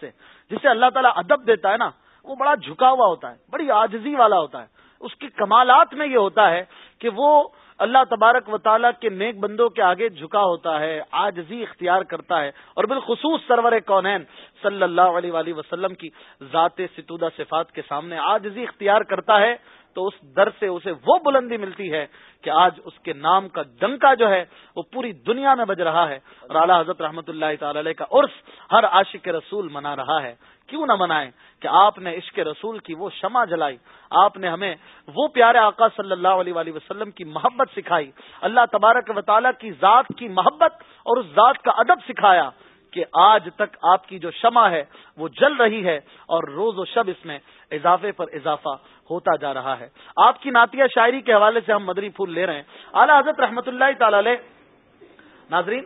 سے۔ جسے اللہ تعالیٰ ادب دیتا ہے نا، وہ بڑا جھکا ہوا ہوتا ہے، بڑی آجزی والا ہوتا ہے۔ اس کے کمالات میں یہ ہوتا ہے کہ وہ اللہ تبارک و تعالیٰ کے نیک بندوں کے آگے جھکا ہوتا ہے آجزی اختیار کرتا ہے۔ اور بالخصوص سرور کونین صلی اللہ علیہ وآلہ وسلم کی ذات ستودہ صفات کے سامنے آجزی اختیار کرتا ہے۔ تو اس در سے اسے وہ بلندی ملتی ہے کہ آج اس کے نام کا ڈنکا جو ہے وہ پوری دنیا میں بج رہا ہے۔ اور اعلیٰ حضرت رحمۃ اللہ تعالی علیہ کا عرف ہر عاشق رسول منا رہا ہے۔ کیوں نہ منائیں کہ آپ نے عشق رسول کی وہ شمع جلائی۔ آپ نے ہمیں وہ پیارے آقا صلی اللہ علیہ وآلہ وسلم کی محبت سکھائی۔ اللہ تبارک و تعالیٰ کی ذات کی محبت اور اس ذات کا ادب سکھایا۔ کہ آج تک آپ کی جو شمع ہے وہ جل رہی ہے اور روز و شب اس میں اضافے پر اضافہ ہوتا جا رہا ہے۔ آپ کی نعتیہ شاعری کے حوالے سے ہم مدری پھول لے رہے ہیں۔ اعلی حضرت رحمت اللہ تعالی علیہ، ناظرین،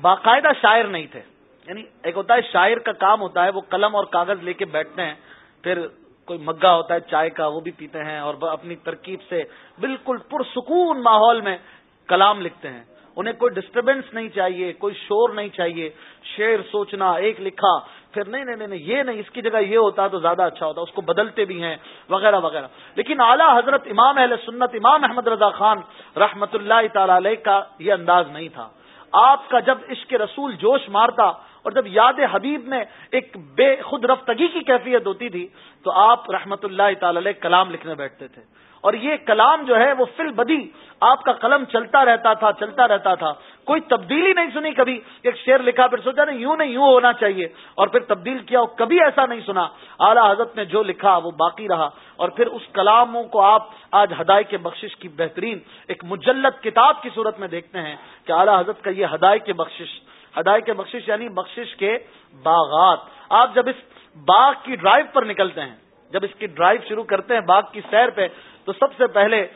باقاعدہ شاعر نہیں تھے۔ یعنی ایک ہوتا ہے شاعر کا کام ہوتا ہے، وہ قلم اور کاغذ لے کے بیٹھتے ہیں، پھر کوئی مگا ہوتا ہے، چائے کا وہ بھی پیتے ہیں اور اپنی ترکیب سے بالکل پرسکون ماحول میں کلام لکھتے ہیں۔ انہیں کوئی ڈسٹربینس نہیں چاہیے، کوئی شور نہیں چاہیے، شعر سوچنا، ایک لکھا، پھر نہیں نہیں نہیں یہ نہیں، اس کی جگہ یہ ہوتا تو زیادہ اچھا ہوتا، اس کو بدلتے بھی ہیں، وغیرہ وغیرہ۔ لیکن اعلیٰ حضرت امام اہل سنت، امام احمد رضا خان رحمت اللہ تعالی علیہ کا یہ انداز نہیں تھا۔ آپ کا جب عشق رسول جوش مارتا اور جب یاد حبیب میں ایک بے خود رفتگی کی کیفیت ہوتی تھی، تو آپ رحمت اللہ تعالی علیہ کلام لکھنے بیٹھتے تھے۔ اور یہ کلام جو ہے وہ فل بدی آپ کا قلم چلتا رہتا تھا، چلتا رہتا تھا۔ کوئی تبدیلی نہیں سنی کبھی ایک شعر لکھا پھر سوچا نہیں، یوں نہیں، یوں ہونا چاہیے۔ اور پھر تبدیل کیا کبھی ایسا نہیں سنا۔ اعلیٰ حضرت نے جو لکھا وہ باقی رہا۔ اور پھر اس کلاموں کو آپ آج ہدای کے بخشش کی بہترین ایک مجلت کتاب کی صورت میں دیکھتے ہیں کہ اعلیٰ حضرت کا یہ ہدای کے بخشش ہدای کے بخشش یعنی بخشش کے باغات۔ آپ جب اس باغ کی ڈرائیو پر نکلتے ہیں، جب اس کی ڈرائیو شروع کرتے ہیں باغ کی سیر پہ تو سب سے پہلے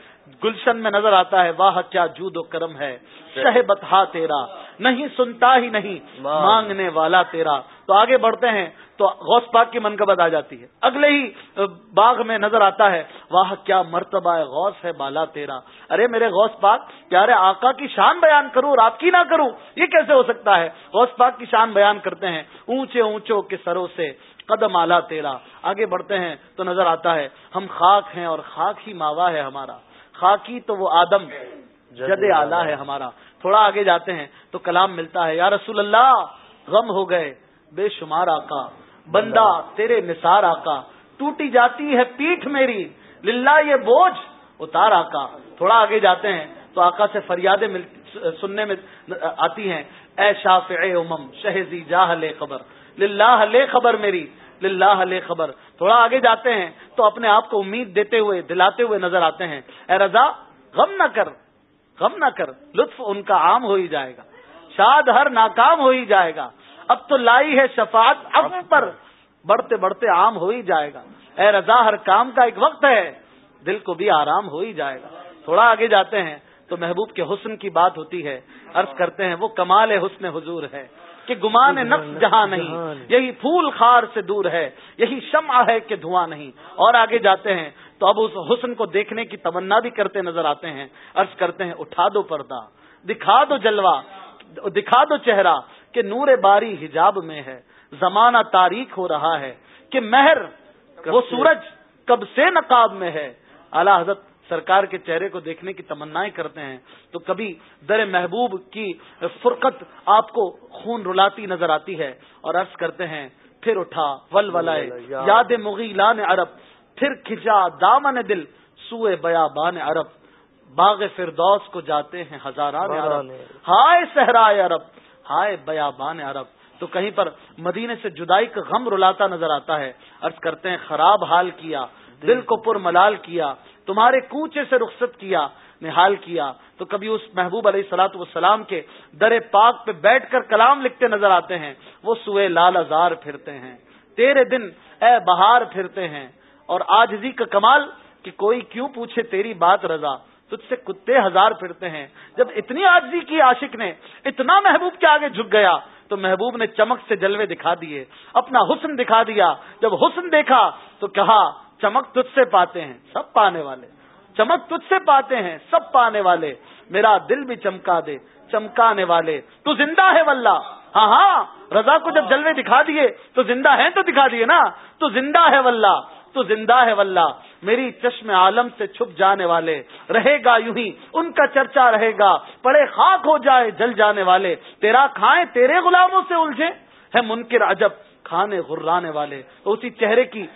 گلشن میں نظر آتا ہے واہ کیا جود و کرم ہے۔ شہ بتا تیرا نہیں سنتا ہی نہیں مانگنے والا تیرا۔ تو آگے بڑھتے ہیں تو غوث پاک کی منقبت آ جاتی ہے۔ اگلے ہی باغ میں نظر آتا ہے واہ کیا مرتبہ ہے غوث ہے بالا تیرا۔ ارے میرے غوث پاک پیارے آقا کی شان بیان کروں اور آپ کی نہ کروں یہ کیسے ہو سکتا ہے؟ غوث پاک کی شان بیان کرتے ہیں اونچے اونچوں کے سروں سے قدم آلہ تیرا۔ آگے بڑھتے ہیں تو نظر آتا ہے ہم خاک ہیں اور خاک ہی ماوا ہے ہمارا۔ خاکی تو وہ آدم جد آلہ ہے ہمارا۔ تھوڑا آگے جاتے ہیں تو کلام ملتا ہے یا رسول اللہ غم ہو گئے بے شمار آقا بندہ تیرے نثار آقا ٹوٹی جاتی ہے پیٹھ میری للہ یہ بوجھ اتار آقا۔ تھوڑا آگے جاتے ہیں تو آقا سے فریادیں سننے میں آتی ہیں اے شاف امم شہزی جاہ لے خبر۔ للہ لے خبر میری، للہ لے خبر۔ تھوڑا آگے جاتے ہیں تو اپنے آپ کو امید دیتے ہوئے، دلاتے ہوئے نظر آتے ہیں۔ اے رضا، غم نہ کر، غم نہ کر، لطف ان کا عام ہو ہی جائے گا۔ شاد ہر ناکام ہو ہی جائے گا۔ اب تو لائی ہے شفاعت، اب پر بڑھتے بڑھتے عام ہو ہی جائے گا۔ اے رضا، ہر کام کا ایک وقت ہے، دل کو بھی آرام ہو ہی جائے گا۔ تھوڑا آگے جاتے ہیں تو محبوب کے حسن کی بات ہوتی ہے۔ عرض کرتے ہیں، وہ کمال حسن حضور ہے۔ کہ گمان نفس جہاں نہیں یہی پھول خار سے دور ہے یہی شمع ہے کہ دھواں نہیں۔ اور آگے جاتے ہیں تو اب اس حسن کو دیکھنے کی تمنا بھی کرتے نظر آتے ہیں۔ عرض کرتے ہیں اٹھا دو پردہ دکھا دو جلوہ دکھا دو چہرہ کہ نور باری حجاب میں ہے۔ زمانہ تاریخ ہو رہا ہے کہ مہر وہ سورج کب سے نقاب میں ہے۔ اعلی حضرت سرکار کے چہرے کو دیکھنے کی تمنا کرتے ہیں تو کبھی در محبوب کی فرقت آپ کو خون رلاتی نظر آتی ہے اور عرض کرتے ہیں پھر اٹھا ول ولائے یاد مغیلان عرب پھر کھچا دامن دل سوئے بیا بان عرب۔ باغ فردوس کو جاتے ہیں ہزاران عرب۔ ہائے صحرائے عرب ہائے بیا بان عرب۔ تو کہیں پر مدینے سے جدائی کا غم رلاتا نظر آتا ہے۔ عرض کرتے ہیں خراب حال کیا دل کو پر ملال کیا۔ تمہارے کوچے سے رخصت کیا نحال کیا۔ تو کبھی اس محبوب علیہ سلاۃ والسلام کے در پاک پہ بیٹھ کر کلام لکھتے نظر آتے ہیں، وہ سوئے لال ازار پھرتے ہیں۔ تیرے دن اے بہار پھرتے ہیں۔ اور آج کا کمال کہ کوئی کیوں پوچھے تیری بات رضا۔ تجھ سے کتے ہزار پھرتے ہیں۔ جب اتنی آجزی کی عاشق نے اتنا محبوب کے آگے جھک گیا، تو محبوب نے چمک سے جلوے دکھا دیے، اپنا حسن دکھا دیا۔ جب حسن دیکھا تو کہا چمک تجھ سے پاتے ہیں، سب پانے والے۔ چمک تجھ سے پاتے ہیں، سب پانے والے۔ میرا دل بھی چمکا دے، چمکانے والے۔ تو زندہ ہے واللہ۔ ہاں ہاں رضا کو جب جلوے دکھا دیے، تو زندہ ہے تو دکھا دیے نا۔ تو زندہ ہے واللہ، تو زندہ ہے واللہ۔ میری چشم عالم سے چھپ جانے والے، رہے گا یوں ہی۔ ان کا چرچا رہے گا۔ پڑے خاک ہو جائے جل جانے والے۔ تیرا کھائیں تیرے غلاموں سے الجھے ہے منکر عجب، کھانے غرانے والے۔ تو اسی چہرے کی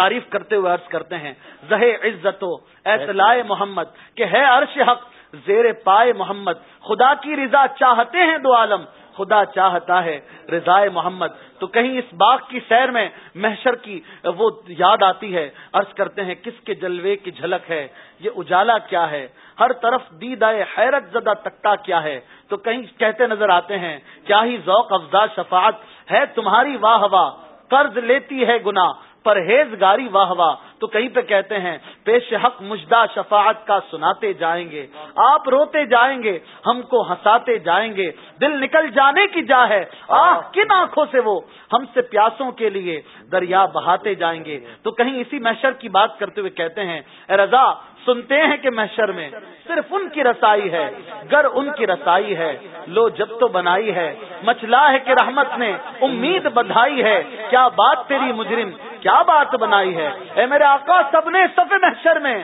تعریف کرتے ہوئے عرض کرتے ہیں زہ عزت و اطلاع محمد، کہ ہے عرش حق، زیر پائے محمد، خدا کی رضا چاہتے ہیں دو عالم، خدا چاہتا ہے رضا محمد۔ تو کہیں اس باغ کی سیر میں محشر کی وہ یاد آتی ہے؟ عرض کرتے ہیں، کس کے جلوے کی جھلک ہے؟ یہ اجالا کیا ہے؟ ہر طرف دیدائے حیرت زدہ تکتا کیا ہے؟ تو کہیں کہتے نظر آتے ہیں، کیا ہی ذوق افزا شفاعت ہے تمہاری واہ واہ، قرض لیتی ہے گنا پرہیز گاری واہ واہ تو کہیں پہ کہتے ہیں پیش حق مجدہ شفاعت کا سناتے جائیں گے آپ روتے جائیں گے ہم کو ہنساتے جائیں گے دل نکل جانے کی جا ہے آہ کن آنکھوں سے وہ؟ ہم سے پیاسوں کے لیے دریا بہاتے جائیں گے۔ تو کہیں اسی محشر کی بات کرتے ہوئے کہتے ہیں اے رضا سنتے ہیں کہ محشر میں صرف ان کی رسائی ہے گر ان کی رسائی ہے لو جب تو بنائی ہے مچلا ہے کہ رحمت نے امید بدھائی ہے کیا بات تیری مجرم؟ کیا بات بنائی ہے؟ اے میرے آقا سب نے سفے محشر میں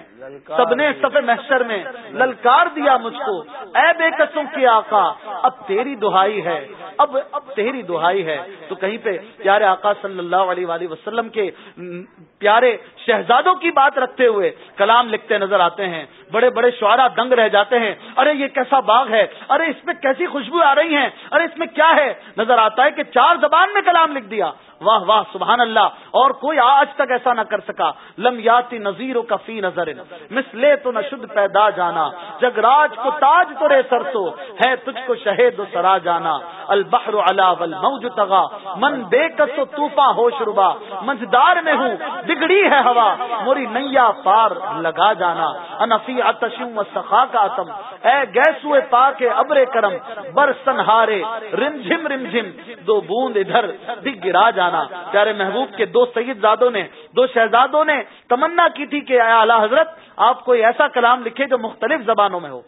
سب نے سفے محشر میں للکار دیا مجھ کو۔ اے بے قسم کی آقا اب تیری دہائی ہے اب اب تیری دہائی ہے۔ تو کہیں پہ پیارے آقا صلی اللہ علیہ وآلہ وسلم کے پیارے شہزادوں کی بات رکھتے ہوئے کلام لکھتے نظر آتے ہیں۔ بڑے بڑے شعرا دنگ رہ جاتے ہیں۔ ارے یہ کیسا باغ ہے؟ ارے اس میں کیسی خوشبو آ رہی ہیں؟ ارے اس میں کیا ہے؟ نظر آتا ہے کہ چار زبان میں کلام لکھ دیا۔ واہ واہ، سبحان اللہ۔ اور کوئی آج تک ایسا نہ کر سکا۔ لم یاتی نظیر کا فی نظر مسلے تو نہ شد پیدا جانا۔ جگ راج کو تاج تو رے سرسو ہے تجھ کو شہید سرا جانا۔ البحر علا والموج تغا۔ من بے کسو طوفان ہوش ربا۔ مجدار میں ہوں۔ بگڑی ہے ہوا۔ موری نیا پار لگا جانا۔ انفی اتشم و سخا کا اتم اے گیسوئے پا کے ابرے کرم برسن ہارے رم جھم رم دو بوند ادھر دگ گرا جانا۔ پیارے محبوب کے دو سید زادوں نے، دو شہزادوں نے تمنا کی تھی کہ اعلی حضرت، آپ کوئی ایسا کلام لکھے جو مختلف زبانوں میں ہو۔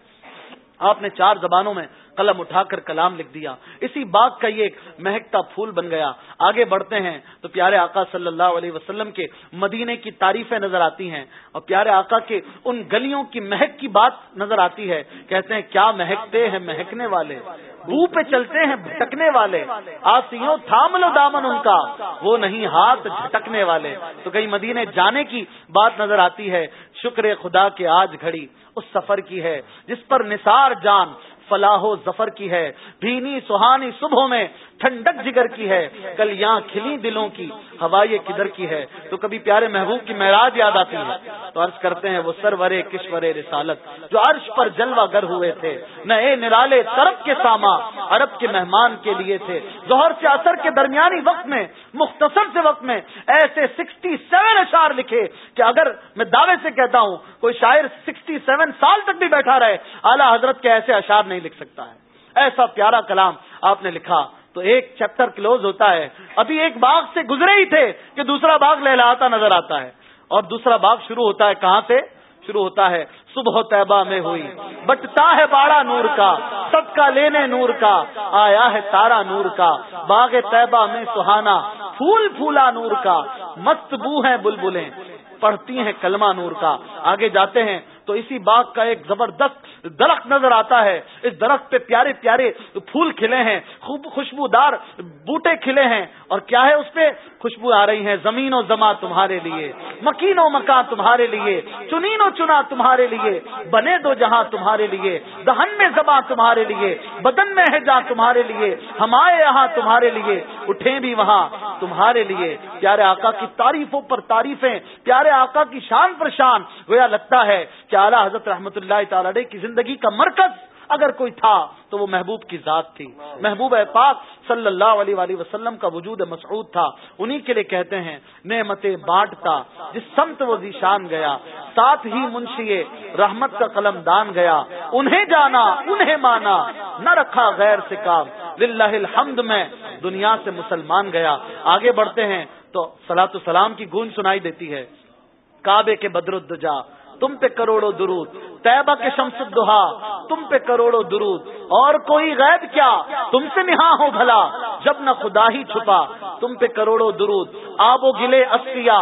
آپ نے چار زبانوں میں قلم اٹھا کر کلام لکھ دیا۔ اسی باغ کا یہ ایک مہکتا پھول بن گیا۔ آگے بڑھتے ہیں تو پیارے آقا صلی اللہ علیہ وسلم کے مدینے کی تعریفیں نظر آتی ہیں۔ اور پیارے آقا کے ان گلیوں کی مہک کی بات نظر آتی ہے۔ کہتے ہیں، کیا مہکتے ہیں مہکنے والے؟ بو پہ چلتے ہیں بھٹکنے والے۔ آسیوں تھام لو دامن ان کا۔ وہ نہیں ہاتھ جھٹکنے والے۔ تو کہیں مدینے جانے کی بات نظر آتی ہے۔ شکر خدا کے آج گھڑی اس سفر کی ہے، جس پر نثار جان فلاح و ظفر کی ہے، بھینی سہانی صبح میں ٹھنڈک جگر کی ہے کل یہاں کھلی دلوں کی، ہوائیں کدھر کی ہے؟ تو کبھی پیارے محبوب کی معراج یاد آتی ہے۔ تو عرض کرتے ہیں وہ سرورے کشور رسالت جو عرش پر جلوہ گر ہوئے تھے۔ نہ اے نرالے طرف کے ساما، عرب کے مہمان کے لیے تھے۔ ظہر سے اثر کے درمیانی وقت میں، مختصر سے وقت میں ایسے سکسٹی سیون اشار لکھے کہ اگر میں دعوے سے کہتا ہوں، کوئی شاعر سکسٹی سیون سال تک بھی بیٹھا رہے، اعلیٰ حضرت کے ایسے اشار نہیں لکھ سکتا ہے۔ ایسا پیارا کلام آپ نے لکھا۔ تو ایک چیپٹر کلوز ہوتا ہے۔ ابھی ایک باغ سے گزرے ہی تھے کہ دوسرا باغ لہلاتا نظر آتا ہے۔ اور دوسرا باغ شروع ہوتا ہے کہاں سے؟ شروع ہوتا ہے صبح طیبہ میں ہوئی۔ بٹتا ہے باڑا نور کا سب کا لینے نور کا، آیا ہے تارا نور کا۔ باغ طیبہ میں سہانا، پھول پھولا نور کا۔ مست بو ہے بلبلیں، پڑھتی ہیں کلمہ نور کا۔ آگے جاتے ہیں۔ تو اسی باغ کا ایک زبردست درخت نظر آتا ہے۔ اس درخت پہ پیارے پیارے پھول کھلے ہیں، خوب خوشبودار بوٹے کھلے ہیں۔ اور کیا ہے اس پہ؟ خوشبو آ رہی ہے زمین و زما تمہارے لیے، مکین و مکان تمہارے لیے، چنین و چنا تمہارے لیے، بنے دو جہاں تمہارے لیے، دہن میں زباں تمہارے لیے، بدن میں ہے جہاں تمہارے لیے، ہم آئے یہاں تمہارے لیے اٹھے بھی وہاں تمہارے لیے۔ پیارے آقا کی تعریفوں پر تعریفیں، پیارے آقا کی شان پر شان۔ گویا لگتا ہے کہ اعلیٰ حضرت رحمت اللہ تعالی کی زندگی کا مرکز اگر کوئی تھا تو وہ محبوب کی ذات تھی۔ محبوب پاک صلی اللہ علیہ وآلہ وسلم کا وجود مسعود تھا۔ انہی کے لیے کہتے ہیں، نعمت بانٹتا جس سمت وہ ذیشان گیا۔ ساتھ ہی منشی رحمت کا قلم دان گیا۔ انہیں جانا، انہیں مانا، نہ رکھا غیر سے کام۔ للہ الحمد میں دنیا سے مسلمان گیا۔ آگے بڑھتے ہیں تو سلاۃ السلام کی گونج سنائی دیتی ہے۔ کعبے کے بدر الدجا۔ تم پہ کروڑوں درود، طیبہ کے شمس دہا تم پہ کروڑوں درود، اور کوئی غیب کیا؟ تم سے نہا ہو بھلا، جب نہ خدا ہی چھپا، تم پہ کروڑوں درود آب و گلے استیا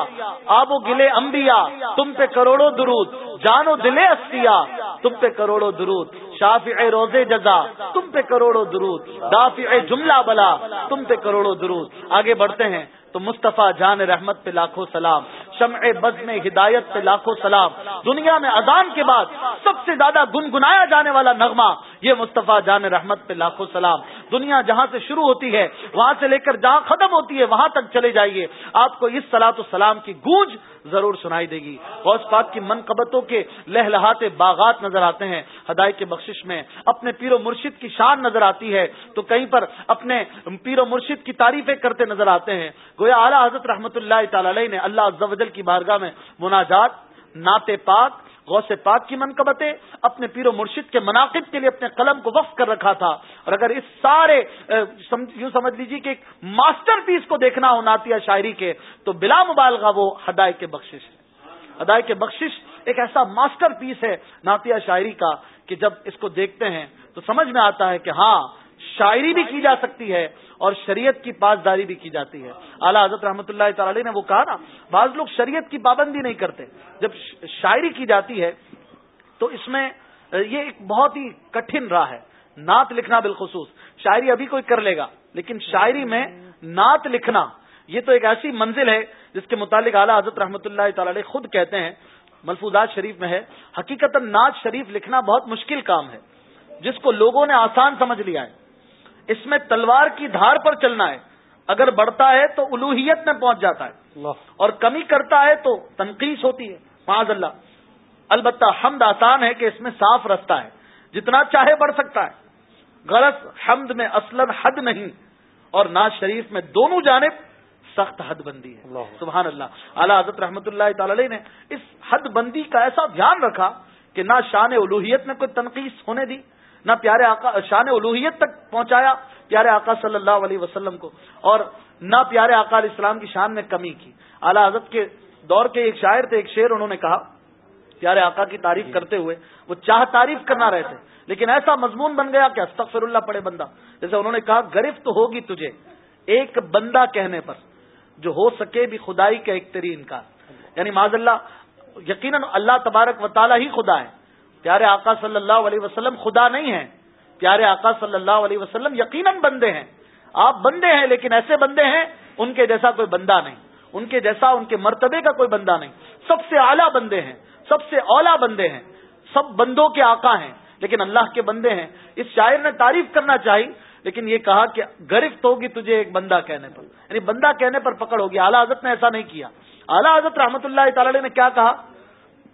آب و گلے انبیاء، تم پہ کروڑوں درود، جانو دلے استیا تم پہ کروڑوں درود، شافع روزے جزا، تم پہ کروڑوں درود، دافع جملہ بلا، تم پہ کروڑوں درود۔ آگے بڑھتے ہیں، تو مصطفیٰ جان رحمت پہ لاکھوں سلام۔ شمع بز میں ہدایت سے لاکھوں سلام۔ دنیا میں اذان کے بعد سب سے زیادہ گنگنایا جانے والا نغمہ یہ مصطفیٰ جان رحمت پہ لاکھوں سلام۔ دنیا جہاں سے شروع ہوتی ہے، وہاں سے لے کر جہاں ختم ہوتی ہے، وہاں تک چلے جائیے۔ آپ کو اس سلاۃ السلام کی گونج ضرور سنائی دے گی۔ غوث پاک کی منقبتوں کے لہلہاتے باغات نظر آتے ہیں۔ ہدایت کے بخشش میں اپنے پیر و مرشد کی شان نظر آتی ہے۔ تو کہیں پر اپنے پیر و مرشد کی تعریفیں کرتے نظر آتے ہیں۔ گویا اعلیٰ حضرت رحمۃ اللہ تعالی علیہ نے اللہ کی بارگاہ میں مناجات، نعت پاک غوث پاک کی منقبتیں اپنے پیر و مرشد کے مناقب کے لیے اپنے قلم کو وقف کر رکھا تھا۔ اور اگر اس سارے یوں سمجھ لیجیے کہ ایک ماسٹر پیس کو دیکھنا ہو ناتیہ شاعری کے، تو بلا مبالغہ وہ ہدایت کے بخشش ہے۔ ہدایت کے بخشش ایک ایسا ماسٹر پیس ہے ناتیہ شاعری کا کہ جب اس کو دیکھتے ہیں تو سمجھ میں آتا ہے کہ ہاں شاعری بھی کی جا سکتی ہے اور شریعت کی پاسداری بھی کی جاتی ہے۔ اعلیٰ حضرت رحمۃ اللہ تعالی نے وہ کہا نا، بعض لوگ شریعت کی پابندی نہیں کرتے۔ جب شاعری کی جاتی ہے تو اس میں، یہ ایک بہت ہی کٹھن راہ ہے۔ نعت لکھنا بالخصوص۔ شاعری ابھی کوئی کر لے گا، لیکن شاعری میں نعت لکھنا، یہ تو ایک ایسی منزل ہے جس کے متعلق اعلیٰ حضرت رحمۃ اللہ تعالی خود کہتے ہیں۔ ملفوظات شریف میں ہے۔ حقیقت نعت شریف لکھنا بہت مشکل کام ہے، جس کو لوگوں نے آسان سمجھ لیا ہے۔ اس میں تلوار کی دھار پر چلنا ہے۔ اگر بڑھتا ہے تو الوحیت میں پہنچ جاتا ہے۔ اور کمی کرتا ہے تو تنقید ہوتی ہے۔ معاذ اللہ۔ البتہ حمد آسان ہے کہ اس میں صاف رستہ ہے۔ جتنا چاہے بڑھ سکتا ہے۔ غلط حمد میں اصل حد نہیں۔ اور ناز شریف میں دونوں جانب سخت حد بندی ہے۔ سبحان اللہ۔ اعلیٰ حضرت رحمۃ اللہ تعالی نے اس حد بندی کا ایسا دھیان رکھا کہ نہ شان الوحیت میں کوئی تنقید ہونے دی۔ نہ پیارے آقا شان الوحیت تک پہنچایا، پیارے آقا صلی اللہ علیہ وسلم کو، اور نہ پیارے آقا علیہ السلام کی شان میں کمی کی۔ اعلی حضرت کے دور کے ایک شاعر تھے، ایک شعر انہوں نے کہا، پیارے آقا کی تعریف کرتے ہوئے، وہ چاہ تعریف کرنا رہے تھے، لیکن ایسا مضمون بن گیا کہ استغفر اللہ پڑے بندہ۔ جیسے انہوں نے کہا، گرفت ہوگی تجھے ایک بندہ کہنے پر، جو ہو سکے بھی خدائی کا ایک ترین کا یعنی معذ اللہ، یقیناً اللہ تبارک و تعالی ہی خدا ہے۔ پیارے آقا صلی اللہ علیہ وسلم خدا نہیں ہے پیارے آقا صلی اللہ علیہ وسلم یقیناً بندے ہیں۔ آپ بندے ہیں لیکن ایسے بندے ہیں، ان کے جیسا کوئی بندہ نہیں۔ ان کے جیسا، ان کے مرتبے کا کوئی بندہ نہیں۔ سب سے اعلیٰ بندے ہیں۔ سب سے اولا بندے ہیں۔ سب بندوں کے آقا ہیں۔ لیکن اللہ کے بندے ہیں۔ اس شاعر نے تعریف کرنا چاہی، لیکن یہ کہا کہ گرفت ہوگی تجھے ایک بندہ کہنے پر۔ یعنی بندہ کہنے پر پکڑ ہوگی۔ اعلیٰ حضرت نے ایسا نہیں کیا۔ اعلیٰ حضرت رحمۃ اللہ تعالی نے کیا کہا؟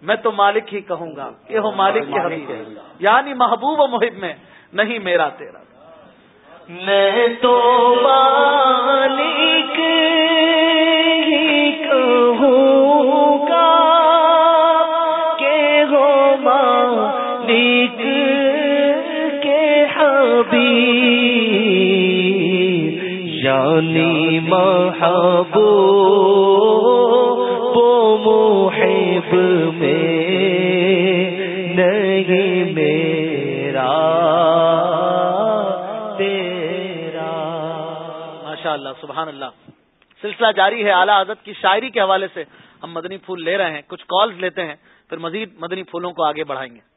میں تو مالک ہی کہوں گا کہ ہو مالک کے حبیب ہے۔ یعنی محبوب و محب میں نہیں میرا تیرا۔ میں تو مالک ہی کہوں گا کہ ہو مالک کے حبیب یعنی محبوب اللہ سبحان اللہ۔ سلسلہ جاری ہے اعلیٰ عادت کی شاعری کے حوالے سے۔ ہم مدنی پھول لے رہے ہیں، کچھ کالز لیتے ہیں، پھر مزید مدنی پھولوں کو آگے بڑھائیں گے۔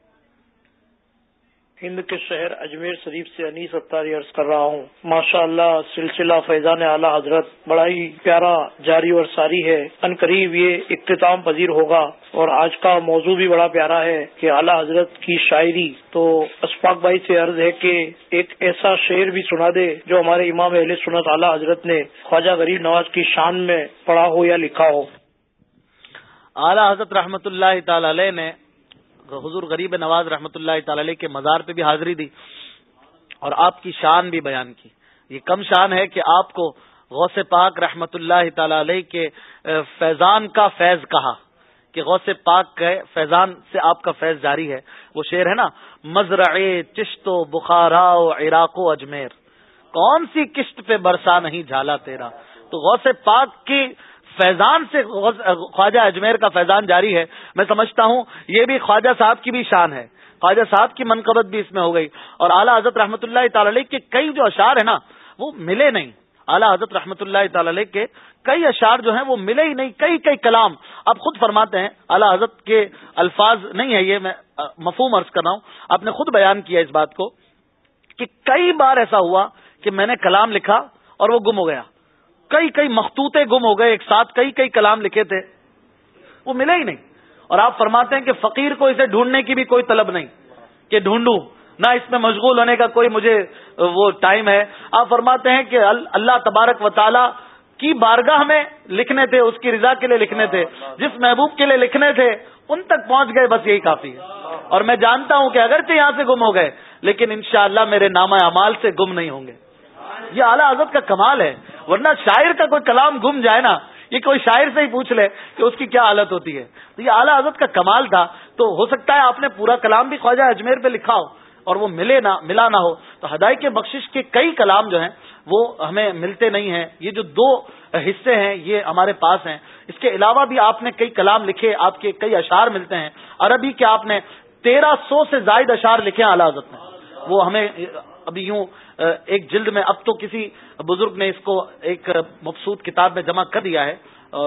ہند کے شہر اجمیر شریف سے انیس اتاری عرض کر رہا ہوں۔ ماشاء اللہ سلسلہ فیضان اعلیٰ حضرت، بڑا ہی پیارا، جاری اور ساری ہے۔ ان قریب یہ اختتام پذیر ہوگا۔ اور آج کا موضوع بھی بڑا پیارا ہے کہ اعلیٰ حضرت کی شاعری۔ تو اشفاق بھائی سے عرض ہے کہ ایک ایسا شعر بھی سنا دے جو ہمارے امام اہل سنت اعلیٰ حضرت نے خواجہ غریب نواز کی شان میں پڑھا ہو یا لکھا ہو۔ اعلیٰ حضرت رحمۃ اللہ تعالی نے حضور غریب نواز رحمۃ اللہ تعالی کے مزار پہ بھی حاضری دی اور آپ کی شان بھی بیان کی۔ یہ کم شان ہے کہ آپ کو غوث پاک رحمت اللہ تعالی علیہ کے فیضان کا فیض کہا۔ کہ غوث پاک کے فیضان سے آپ کا فیض جاری ہے۔ وہ شعر ہے نا مزرع چشت و بخارا عراق و اجمیر۔ کون سی قسط پہ برسا نہیں جھالا تیرا؟ تو غوث پاک کی فیضان سے خواجہ اجمیر کا فیضان جاری ہے۔ میں سمجھتا ہوں، یہ بھی خواجہ صاحب کی بھی شان ہے۔ خواجہ صاحب کی منقبت بھی اس میں ہو گئی۔ اور اعلیٰ حضرت رحمۃ اللہ تعالی علیہ کے کئی جو اشعار ہیں نا، وہ ملے نہیں۔ اعلیٰ حضرت رحمۃ اللہ تعالی علیہ کے کئی اشعار جو ہیں، وہ ملے ہی نہیں۔ کئی کئی کلام آپ خود فرماتے ہیں۔ اعلیٰ حضرت کے الفاظ نہیں ہے یہ میں مفہوم عرض کر رہا ہوں۔ آپ نے خود بیان کیا اس بات کو کہ کئی بار ایسا ہوا کہ میں نے کلام لکھا اور وہ گم ہو گیا۔ کئی کئی مختوطے گم ہو گئے ایک ساتھ، کئی کئی کلام لکھے تھے۔ وہ ملے ہی نہیں۔ اور آپ فرماتے ہیں کہ فقیر کو اسے ڈھونڈنے کی بھی کوئی طلب نہیں کہ ڈھونڈوں، نہ اس میں مشغول ہونے کا کوئی مجھے وہ ٹائم ہے۔ آپ فرماتے ہیں کہ اللہ تبارک و تعالی کی بارگاہ میں لکھنے تھے، اس کی رضا کے لیے لکھنے تھے۔ جس محبوب کے لیے لکھنے تھے، ان تک پہنچ گئے، بس یہی کافی ہے۔ اور میں جانتا ہوں کہ اگرچہ یہاں سے گم ہو گئے، لیکن انشاءاللہ میرے نامہ اعمال سے گم نہیں ہوں گے۔ یہ اعلیٰ حضرت کا کمال ہے۔ ورنہ شاعر کا کوئی کلام گم جائے نا، یہ کوئی شاعر سے ہی پوچھ لے کہ اس کی کیا حالت ہوتی ہے۔ تو یہ اعلیٰ حضرت کا کمال تھا۔ تو ہو سکتا ہے آپ نے پورا کلام بھی خواجہ اجمیر پہ لکھا ہو اور وہ ملے نہ، ملا نہ ہو۔ تو ہدائی کے بخشش کے کئی کلام جو ہیں، وہ ہمیں ملتے نہیں ہیں۔ یہ جو دو حصے ہیں، یہ ہمارے پاس ہیں۔ اس کے علاوہ بھی آپ نے کئی کلام لکھے، آپ کے کئی اشعار ملتے ہیں۔ عربی کے آپ نے تیرہ سو سے زائد اشعار لکھے اعلیٰ حضرت نے۔ وہ ہمیں ابھی یوں ایک جلد میں اب تو کسی بزرگ نے اس کو ایک مبسوط کتاب میں جمع کر دیا ہے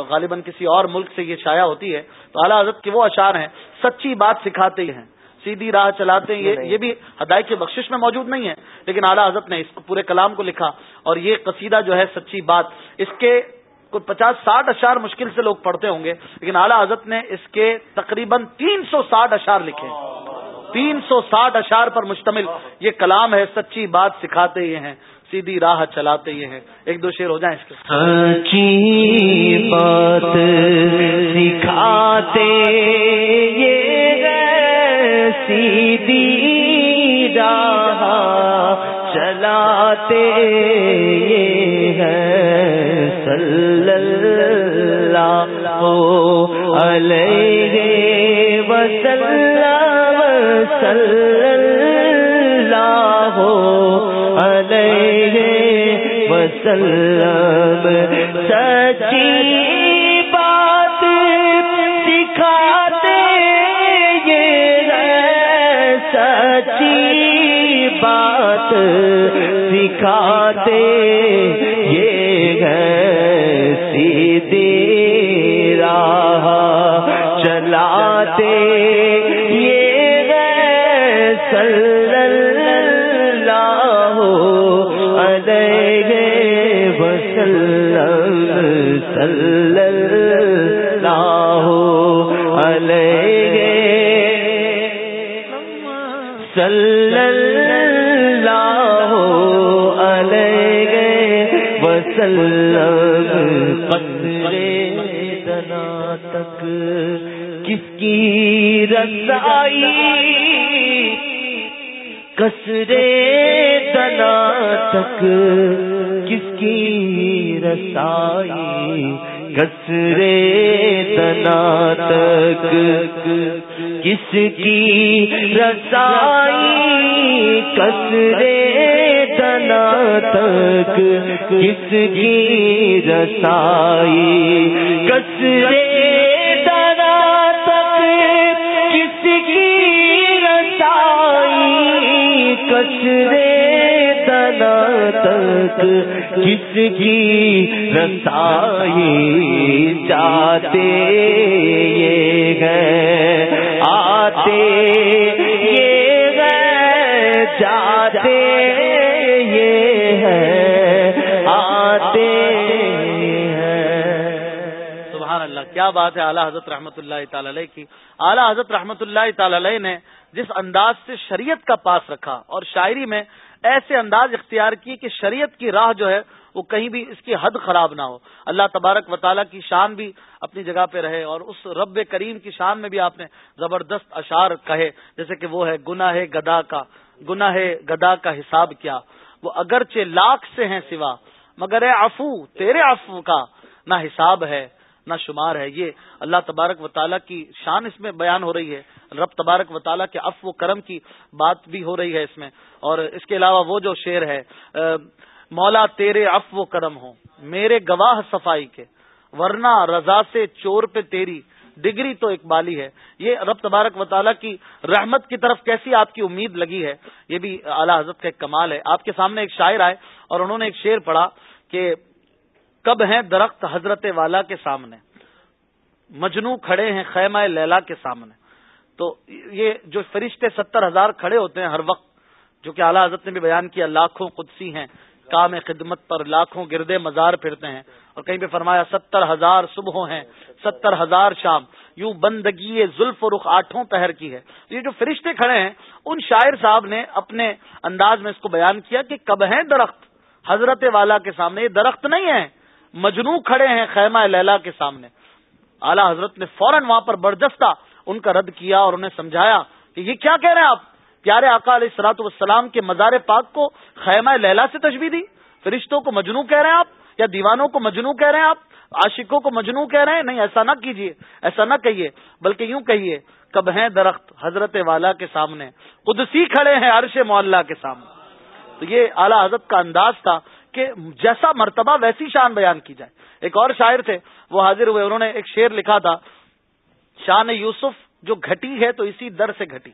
غالباً کسی اور ملک سے یہ شائع ہوتی ہے۔ تو اعلیٰ حضرت کے وہ اشعار ہیں سچی بات سکھاتے ہیں سیدھی راہ چلاتے ہیں یہ بھی ہدایت کی بخشش میں موجود نہیں ہے۔ لیکن اعلیٰ حضرت نے اس پورے کلام کو لکھا اور یہ قصیدہ جو ہے سچی بات۔ اس کے کوئی پچاس ساٹھ اشار مشکل سے لوگ پڑھتے ہوں گے لیکن اعلیٰ حضرت نے اس کے تقریباً تین سو ساٹھ اشار لکھے۔ تین سو ساٹھ اشار پر مشتمل۔ یہ کلام ہے، سچی بات سکھاتے یہ ہیں، سیدھی راہ چلاتے یہ ہیں۔ ایک دو شیر ہو جائیں اس کے۔ سچی بات سکھاتے یہ سیدھی راہ چلاتے یہ صلی اللہ علیہ وسلم۔ وسلم سچی بات سکھاتے یہ سچی بات سکھاتے تک کس کی رسائی کسرے دنا تک کس کی رسائی؟ کسرے دنا تک کس کی رسائی؟ کسرے دنا تک کس کی رسائی؟ کسرے تک کس کی رسائی جاتے یہ گئے آتے یہ گئے جاتے یہ ہے، آتے سبحان اللہ، کیا بات ہے اعلیٰ حضرت رحمۃ اللہ تعالی علیہ کی۔ اعلیٰ حضرت رحمۃ اللہ تعالی علیہ نے جس انداز سے شریعت کا پاس رکھا اور شاعری میں ایسے انداز اختیار کی کہ شریعت کی راہ جو ہے وہ کہیں بھی اس کی حد خراب نہ ہو۔ اللہ تبارک و تعالیٰ کی شان بھی اپنی جگہ پہ رہے اور اس رب کریم کی شان میں بھی آپ نے زبردست اشار کہے، جیسے کہ وہ ہے گنا ہے گدا کا گنا ہے گدا کا حساب کیا۔ وہ اگرچہ لاکھ سے ہیں سوا، مگر اے افو تیرے افو کا نہ حساب ہے، نہ شمار ہے۔ یہ اللہ تبارک و تعالیٰ کی شان اس میں بیان ہو رہی ہے۔ رب تبارک و تعالیٰ کے اف و کرم کی بات بھی ہو رہی ہے اس میں۔ اور اس کے علاوہ وہ جو شعر ہے مولا تیرے اف و کرم ہو میرے گواہ صفائی کے، ورنہ رضا سے چور پہ تیری ڈگری تو اقبالی ہے۔ یہ رب تبارک و تعالیٰ کی رحمت کی طرف کیسی آپ کی امید لگی ہے؟ یہ بھی اعلیٰ حضرت کا ایک کمال ہے۔ آپ کے سامنے ایک شاعر آئے اور انہوں نے ایک شعر پڑھا کہ کب ہیں درخت حضرت والا کے سامنے؟ مجنو کھڑے ہیں خیمہ لیلا کے سامنے۔ تو یہ جو فرشتے ستر ہزار کھڑے ہوتے ہیں ہر وقت، جو کہ اعلیٰ حضرت نے بھی بیان کیا، لاکھوں قدسی ہیں، کام خدمت پر لاکھوں گردے مزار پھرتے ہیں۔ اور کہیں پہ فرمایا، ستر ہزار صبح ہیں، ستر ہزار شام۔ یوں بندگی زلف و رخ آٹھوں پہر کی ہے۔ یہ جو فرشتے کھڑے ہیں، ان شاعر صاحب نے اپنے انداز میں اس کو بیان کیا کہ کب ہیں درخت؟ حضرت والا کے سامنے، یہ درخت نہیں ہے مجنو کھڑے ہیں خیمہ لیلا کے سامنے۔ اعلی حضرت نے فوراً وہاں پر برجستہ ان کا رد کیا اور انہیں سمجھایا کہ یہ کیا کہہ رہے ہیں آپ؟ پیارے آقا علیہ السلاط والسلام کے مزار پاک کو خیمہ لیلا سے تشبیح دی، فرشتوں کو مجنو کہہ رہے ہیں آپ یا دیوانوں کو مجنو کہہ رہے ہیں آپ؟ عاشقوں کو مجنو کہہ رہے ہیں؟ نہیں، ایسا نہ کیجیے ایسا نہ کہیے، بلکہ یوں کہیے، کب ہیں درخت حضرت والا کے سامنے؟ قدسی کھڑے ہیں عرش معلّہ کے سامنے۔ تو یہ اعلیٰ حضرت کا انداز تھا کہ جیسا مرتبہ ویسی شان بیان کی جائے۔ ایک اور شاعر تھے، وہ حاضر ہوئے، انہوں نے ایک شعر لکھا تھا شان یوسف جو گھٹی ہے تو اسی در سے گھٹی۔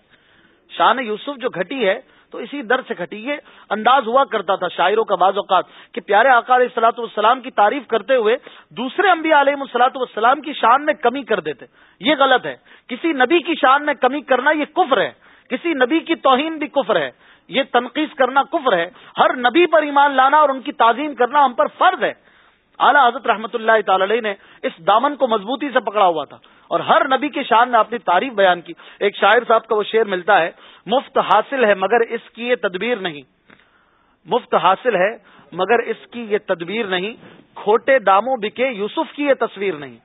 شان یوسف جو گھٹی ہے تو اسی در سے گھٹی۔ یہ انداز ہوا کرتا تھا شاعروں کا بعض اوقات کہ پیارے آقا علیہ السلاۃ والسلام کی تعریف کرتے ہوئے دوسرے انبیاء علیہ السلاۃ والسلام کی شان میں کمی کر دیتے۔ یہ غلط ہے۔ کسی نبی کی شان میں کمی کرنا یہ کفر ہے۔ کسی نبی کی توہین بھی کفر ہے۔ یہ تنقید کرنا کفر ہے۔ ہر نبی پر ایمان لانا اور ان کی تعظیم کرنا ہم پر فرض ہے۔ اعلیٰ حضرت رحمۃ اللہ تعالی نے اس دامن کو مضبوطی سے پکڑا ہوا تھا۔ اور ہر نبی کی شان نے اپنی تعریف بیان کی۔ ایک شاعر صاحب کا وہ شعر ملتا ہے، مفت حاصل ہے مگر اس کی یہ تدبیر نہیں۔ مفت حاصل ہے مگر اس کی یہ تدبیر نہیں۔ کھوٹے داموں بکے یوسف کی یہ تصویر نہیں۔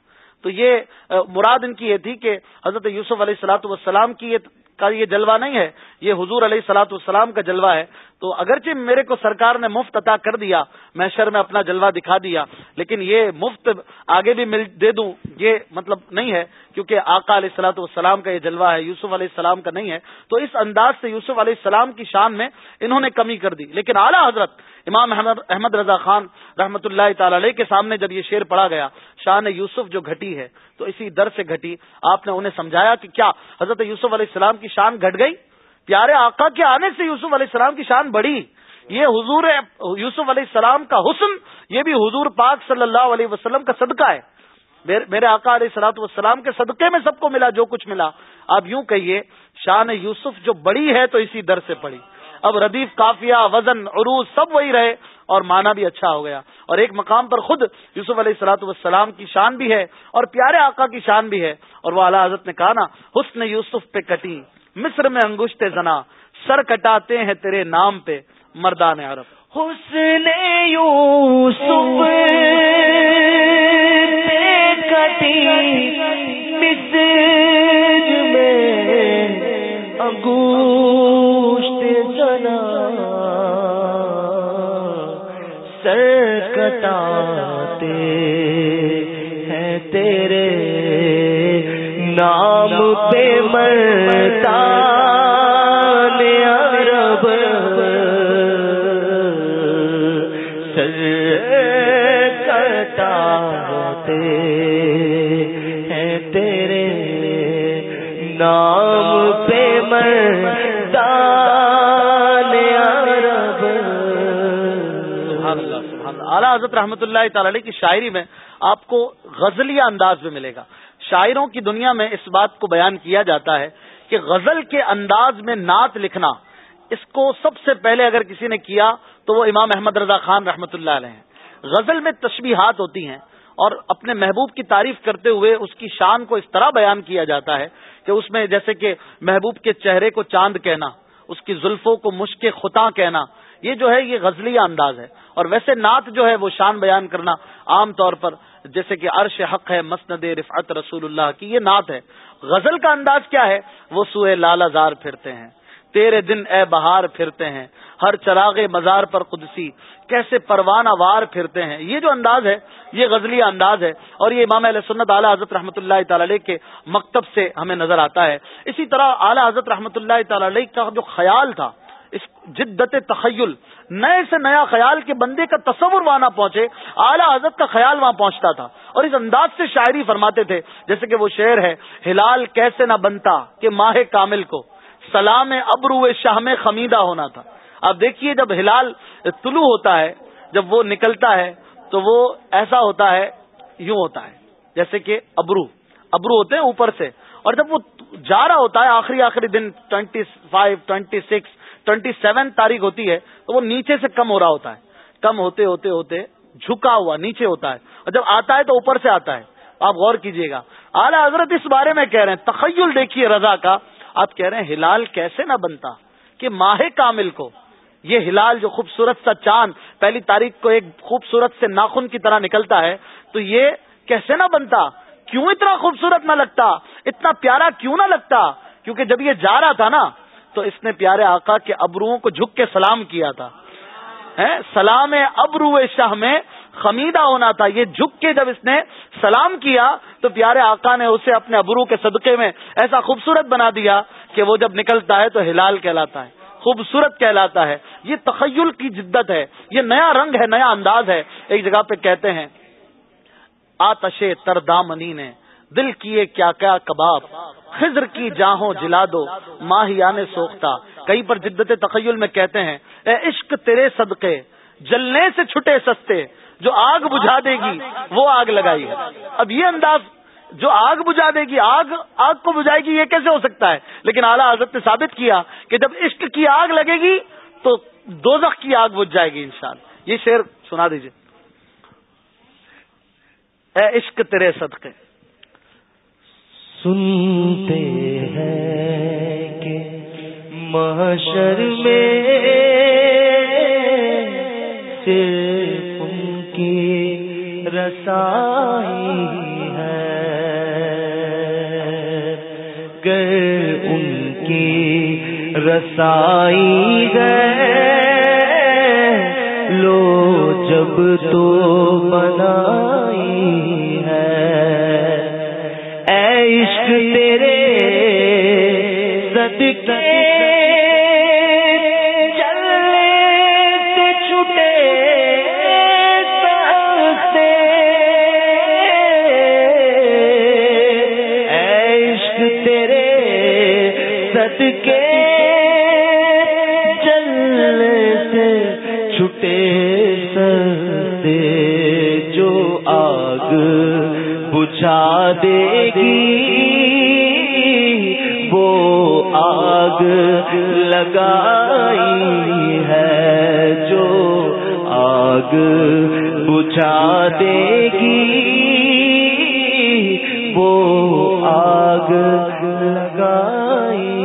تو یہ مراد ان کی یہ تھی کہ حضرت یوسف علیہ السلاۃ والسلام کی یہ، کا یہ جلوہ نہیں ہے۔ یہ حضور علیہ سلاۃ والسلام کا جلوہ ہے۔ تو اگرچہ میرے کو سرکار نے مفت عطا کر دیا، میں شر میں اپنا جلوہ دکھا دیا، لیکن یہ مفت آگے بھی مل دے دوں، یہ مطلب نہیں ہے، کیونکہ آقا علیہ السلاۃ والسلام کا یہ جلوہ ہے، یوسف علیہ السلام کا نہیں ہے۔ تو اس انداز سے یوسف علیہ السلام کی شان میں انہوں نے کمی کر دی۔ لیکن اعلیٰ حضرت امام احمد رضا خان رحمۃ اللہ تعالی علیہ کے سامنے جب یہ شعر پڑا گیا، شان یوسف جو گھٹی ہے، تو اسی در سے گھٹی، آپ نے انہیں سمجھایا کہ کیا حضرت یوسف علیہ السلام کی شان گھٹ گئی؟ پیارے آقا کے آنے سے یوسف علیہ السلام کی شان بڑھی۔ یہ حضور یوسف علیہ السلام کا حسن، یہ بھی حضور پاک صلی اللہ علیہ وسلم کا صدقہ ہے۔ میرے آقا علیہ سلاۃ والسلام کے صدقے میں سب کو ملا، جو کچھ ملا۔ آپ یوں کہیے، شان یوسف جو بڑی ہے تو اسی در سے پڑی۔ اب ردیف، کافیہ، وزن عروج سب وہی رہے اور مانا بھی اچھا ہو گیا۔ اور ایک مقام پر خود یوسف علیہ السلاۃ والسلام کی شان بھی ہے اور پیارے آقا کی شان بھی ہے۔ اور وہ اعلیٰ حضرت نے کہا نا، حسن یوسف پہ کٹی مصر میں انگوشت زنا، سر کٹاتے ہیں تیرے نام پہ، مردان عرب۔ حسن یوسف کٹی مصر میں انگوشت زنا۔ سر کٹاتے ہیں تیرے نام پہ مرتا عرب سر کٹاتے ہیں تیرے نام پہ مرتا اعلیٰ حضرت رحمۃ اللہ تعالی کی شاعری میں آپ کو غزلیہ انداز میں ملے گا۔ شاعروں کی دنیا میں اس بات کو بیان کیا جاتا ہے کہ غزل کے انداز میں نعت لکھنا، اس کو سب سے پہلے اگر کسی نے کیا تو وہ امام احمد رضا خان رحمۃ اللہ علیہ ہیں۔ غزل میں تشبیہات ہوتی ہیں اور اپنے محبوب کی تعریف کرتے ہوئے اس کی شان کو اس طرح بیان کیا جاتا ہے کہ اس میں جیسے کہ محبوب کے چہرے کو چاند کہنا، اس کی زلفوں کو مشک خطا کہنا، یہ جو ہے یہ غزلی انداز ہے۔ اور ویسے نعت جو ہے وہ شان بیان کرنا عام طور پر جیسے کہ عرش حق ہے، مسند رفعت رسول اللہ کی، یہ نعت ہے۔ غزل کا انداز کیا ہے؟ وہ سوئے لالا زار پھرتے ہیں۔ تیرے دن اے بہار پھرتے ہیں۔ ہر چراغ مزار پر قدسی۔ کیسے پروانہ وار پھرتے ہیں۔ یہ جو انداز ہے، یہ غزلی انداز ہے۔ اور یہ امام علیہ سنت اعلیٰ حضرت رحمۃ اللہ تعالی علیہ کے مکتب سے ہمیں نظر آتا ہے۔ اسی طرح اعلیٰ حضرت رحمۃ اللہ تعالی علیہ کا جو خیال تھا اس جدت تخیل، نئے سے نیا خیال کے بندے کا تصور وہاں نہ پہنچے، اعلیٰ حضرت کا خیال وہاں پہنچتا تھا۔ اور اس انداز سے شاعری فرماتے تھے، جیسے کہ وہ شعر ہے، ہلال کیسے نہ بنتا کہ ماہ کامل کو، سلام ابرو شاہ میں خمیدہ ہونا تھا۔ اب دیکھیے جب ہلال طلوع ہوتا ہے، جب وہ نکلتا ہے، تو وہ ایسا ہوتا ہے، یوں ہوتا ہے، جیسے کہ ابرو۔ ابرو ہوتے ہیں اوپر سے۔ اور جب وہ جا رہا ہوتا ہے، آخری آخری دن twenty five twenty six twenty seven تاریخ ہوتی ہے تو وہ نیچے سے کم ہو رہا ہوتا ہے۔ کم ہوتے ہوتے ہوتے جھکا ہوا، نیچے ہوتا ہے۔ اور جب آتا ہے تو اوپر سے آتا ہے۔ آپ غور کیجیے گا۔ اعلی حضرت اس بارے میں کہہ رہے ہیں، تخیل دیکھیے رضا کا۔ آپ کہہ رہے ہیں، ہلال کیسے نہ بنتا؟ کہ ماہ کامل کو۔ یہ ہلال جو خوبصورت سا چاند پہلی تاریخ کو ایک خوبصورت سے ناخن کی طرح نکلتا ہے، تو یہ کیسے نہ بنتا؟ کیوں اتنا خوبصورت نہ لگتا؟ اتنا پیارا کیوں نہ لگتا؟ کیونکہ جب یہ جا رہا تھا نا تو اس نے پیارے آقا کے ابروؤں کو جھک کے سلام کیا تھا۔ سلام ابرو شاہ میں خمیدہ ہونا تھا۔ یہ جھک کے جب اس نے سلام کیا تو پیارے آقا نے اسے اپنے ابرو کے صدقے میں ایسا خوبصورت بنا دیا کہ وہ جب نکلتا ہے تو ہلال کہلاتا ہے، خوبصورت کہلاتا ہے۔ یہ تخیل کی جدت ہے، یہ نیا رنگ ہے، نیا انداز ہے۔ ایک جگہ پہ کہتے ہیں، آتشے تردامنی نے دل کیے کیا کیا کباب، خضر کی جاہوں جلا دو ماہیا نے سوکھتا کہیں پر جدت تخیل میں کہتے ہیں، اے عشق تیرے صدقے، جلنے سے چھٹے سستے، جو آگ بجھا دے گی، وہ آگ لگائی ہے۔ اب یہ انداز، جو آگ بجھا دے گی، آگ آگ کو بجھائے گی، یہ کیسے ہو سکتا ہے؟ لیکن اعلیٰ حضرت نے ثابت کیا کہ جب عشق کی آگ لگے گی، تو دوزخ کی آگ بجھ جائے گی انشاءاللہ یہ شعر سنا دیجیے اے عشق تیرے صدقے سنتے ہیں کہ محشر میں صرف ان کی رسائی ہے۔ گر ان کی رسائی ہے۔ لو جب تو بنائی عشق تیرے صدقے دے گی آگ لگائی ہے جو آگ بجھا دے گی وہ آگ لگائی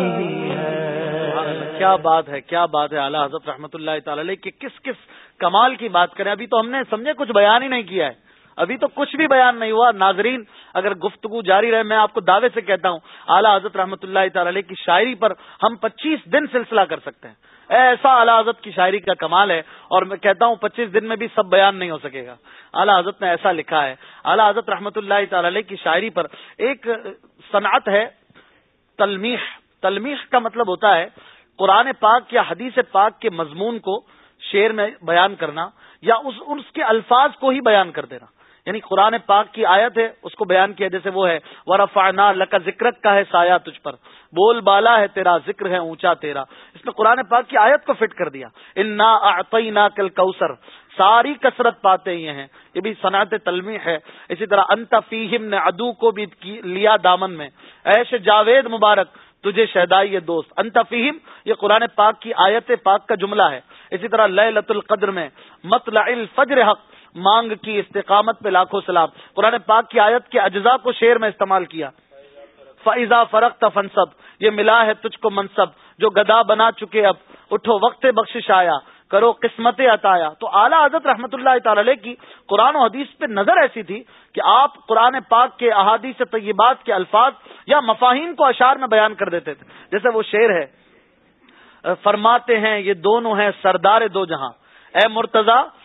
کیا بات ہے، کیا بات ہے، اعلیٰ حضرت رحمۃ اللہ تعالی کہ کس کس کمال کی بات کریں۔ ابھی تو ہم نے سمجھے کچھ بیان ہی نہیں کیا ہے۔ ابھی تو کچھ بھی بیان نہیں ہوا. ناظرین، اگر گفتگو جاری رہے، میں آپ کو دعوے سے کہتا ہوں، اعلیٰ حضرت رحمۃ اللہ تعالی کی شاعری پر ہم پچیس دن سلسلہ کر سکتے ہیں۔ ایسا اعلیٰ حضرت کی شاعری کا کمال ہے، اور میں کہتا ہوں پچیس دن میں بھی سب بیان نہیں ہو سکے گا۔ اعلیٰ حضرت نے ایسا لکھا ہے۔ اعلیٰ حضرت رحمۃ اللہ تعالی کی شاعری پر ایک صنعت ہے تلمیح تلمیح کا مطلب ہوتا ہے، قرآن پاک یا حدیث پاک کے مضمون کو شعر میں بیان کرنا یا اس اس کے الفاظ کو ہی بیان کر دینا۔ یعنی قرآن پاک کی آیت ہے، اس کو بیان کیا، جیسے وہ ہے، ورفعنا لکا ذکر کا ہے سایہ تجھ پر۔ بول بالا ہے تیرا، ذکر ہے اونچا تیرا۔ اس میں قرآن پاک کی آیت کو فٹ کر دیا۔ انا کل کوسر ساری کثرت پاتے ہی ہیں۔ یہ بھی صنعت تلمی ہے۔ اسی طرح انت فیہم نے ادو کو بھی لیا دامن میں۔ ایش جاوید مبارک، تجھے شہدائی یہ دوست۔ انت فیہم یہ قرآن پاک کی آیت پاک کا جملہ ہے۔ اسی طرح لت القدر میں، مطلع الفجر حق۔ مانگ کی استقامت پہ لاکھوں سلام۔ قرآن پاک کی آیت کے اجزاء کو شعر میں استعمال کیا۔ فائزہ فرق تفنصب یہ ملا ہے تجھ کو منصب۔ جو گدا بنا چکے اب، اٹھو، وقت بخشش آیا۔ کرو قسمت عطایا۔ تو اعلیٰ حضرت رحمۃ اللہ تعالی کی قرآن و حدیث پہ نظر ایسی تھی کہ آپ قرآن پاک کے احادیث طیبات کے الفاظ یا مفاہیم کو اشار میں بیان کر دیتے تھے۔ جیسے وہ شعر ہے، فرماتے ہیں، یہ دونوں ہیں سردار دو جہاں۔ اے مرتضی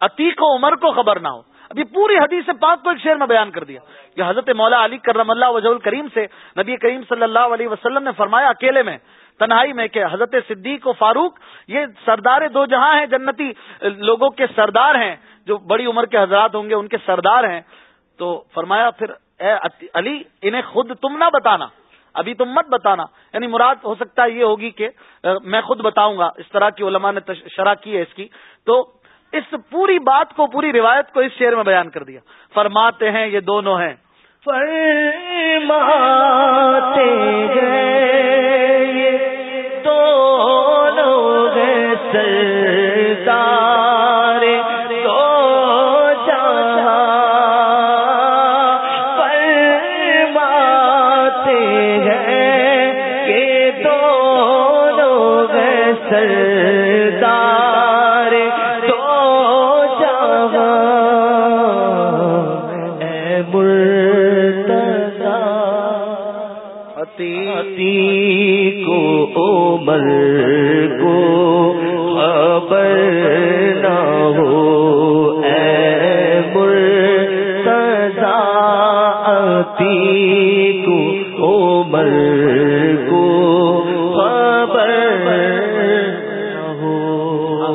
عتیق و عمر کو خبر نہ ہو۔ ابھی پوری حدیث پاک کو ایک شعر میں بیان کر دیا۔ کہ حضرت مولا علی کرم اللہ وجہ الکریم سے نبی کریم صلی اللہ علیہ وسلم نے فرمایا اکیلے میں، تنہائی میں کہ حضرت صدیق و فاروق، یہ سردار دو جہاں ہیں، جنتی لوگوں کے سردار ہیں، جو بڑی عمر کے حضرات ہوں گے، ان کے سردار ہیں۔ تو فرمایا پھر، اے علی، انہیں خود تم نہ بتانا۔ ابھی تم مت بتانا۔ یعنی مراد ہو سکتا ہے یہ ہوگی کہ میں خود بتاؤں گا۔ اس طرح کی علماء نے شرح کی ہے اس کی۔ تو اس پوری بات کو، پوری روایت کو اس شعر میں بیان کر دیا۔ فرماتے ہیں، یہ دونوں ہیں۔ فرماتے ہیں۔ عمر کو خبر نہ ہو۔ اے مرتضی اتی